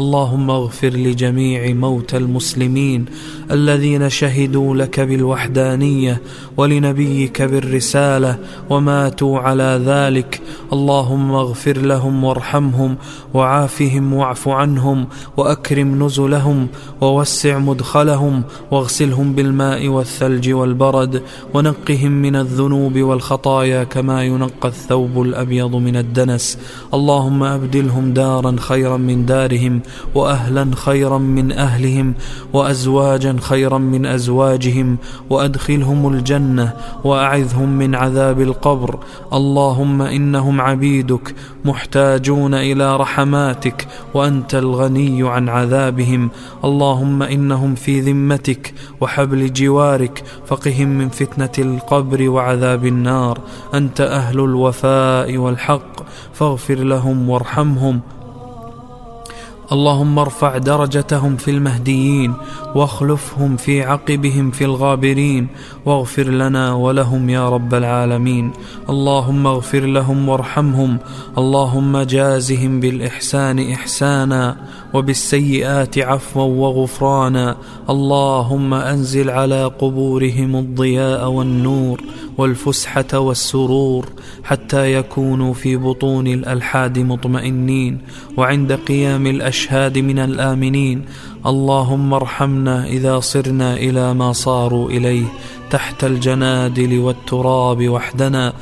اللهم اغفر لجميع موتى المسلمين الذين شهدوا لك بالوحدانية ولنبيك بالرسالة وماتوا على ذلك. اللهم اغفر لهم وارحمهم وعافهم واعف عنهم وأكرم نزلهم ووسع مدخلهم واغسلهم بالماء والثلج والبرد ونقهم من الذنوب والخطايا كما ينقى الثوب الأبيض من الدنس. اللهم أبدلهم دارا خيرا من دارهم وأهلا خيرا من أهلهم وأزواجا خيرا من أزواجهم وأدخلهم الجنة وأعذهم من عذاب القبر. اللهم إنهم عبيدك محتاجون إلى رحماتك وأنت الغني عن عذابهم. اللهم إنهم في ذمتك وحبل جوارك فقهم من فتنة القبر وعذاب النار. أنت أهل الوفاء والحق فاغفر لهم وارحمهم. اللهم ارفع درجتهم في المهديين واخلفهم في عقبهم في الغابرين واغفر لنا ولهم يا رب العالمين. اللهم اغفر لهم وارحمهم. اللهم جازهم بالإحسان إحسانا وبالسيئات عفوا وغفرانا. اللهم أنزل على قبورهم الضياء والنور. والفسحة والسرور حتى يكونوا في بطون الألحاد مطمئنين وعند قيام الأشهاد من الآمنين. اللهم ارحمنا إذا صرنا إلى ما صاروا إليه تحت الجنادل والتراب وحدنا.